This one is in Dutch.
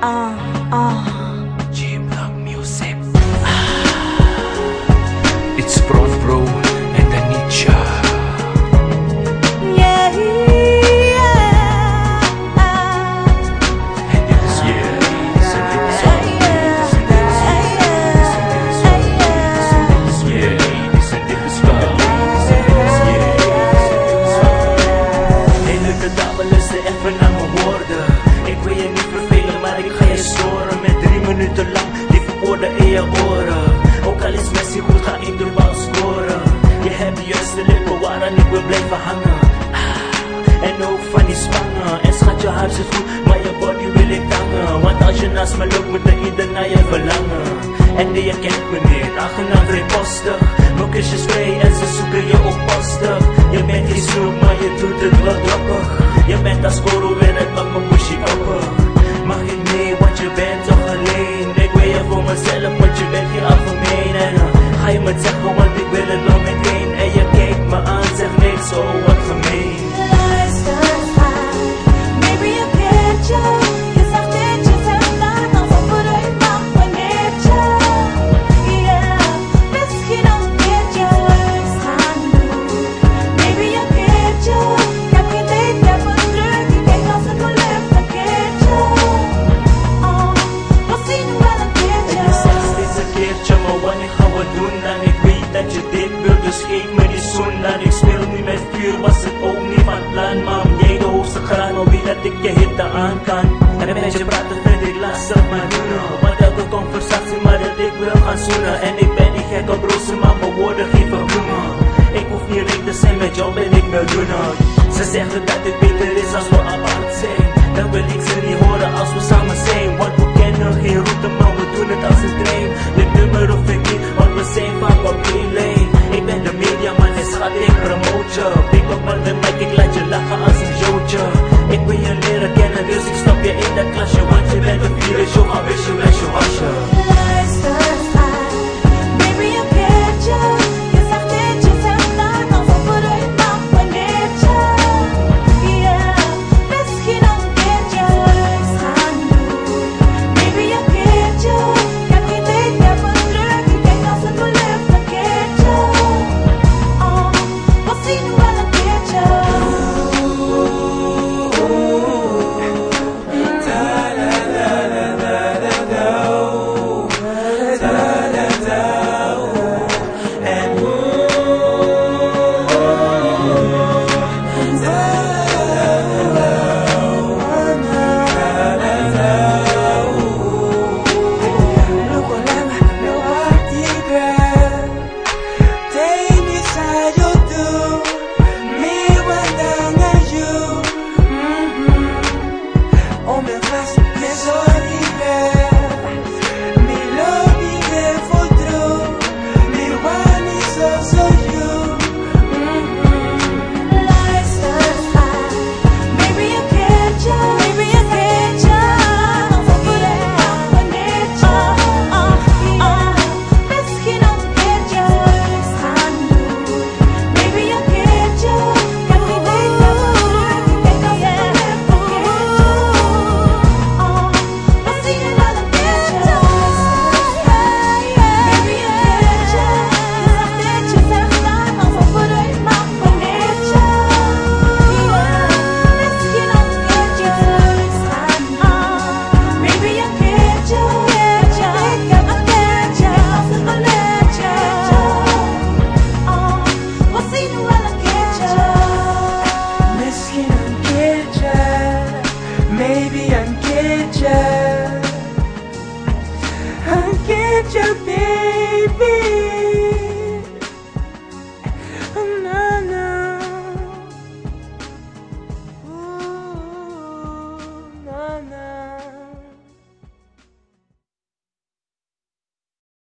啊啊。Ook al is mijn schuld ga ik اليابورة Je hebt juist de lippen waaraan ik wil blijven hangen. Ah, en ook van die spangen. En schat je hart zit goed Maar je body wil ik tangen Want als je naast me loopt Moet de ieder naar je verlangen. En die herkent me niet en repostig Mijn kusjes mee En ze zoeken je op postig Je bent die snoep Maar je doet het wel droppig. Je bent als korrel En het maakt ik je hitte aan kan. En een meisje praten dat vind ik lastig maar doen Want elke conversatie maar dat ik wil gaan zoenen. En ik ben niet gek op rozen maar mijn woorden geven bloemen Ik hoef niet rijk te zijn met jou ben ik miljoenen Ze zeggen dat het beter is als we apart zijn. Dan wil ik ze niet horen als we samen zijn. Want we kennen geen route maar we doen het als een dream. Dit nummer of ik niet want we zijn vaak op één lijn. Ik ben de media man en schat ik promote je. Denk op wat de your baby.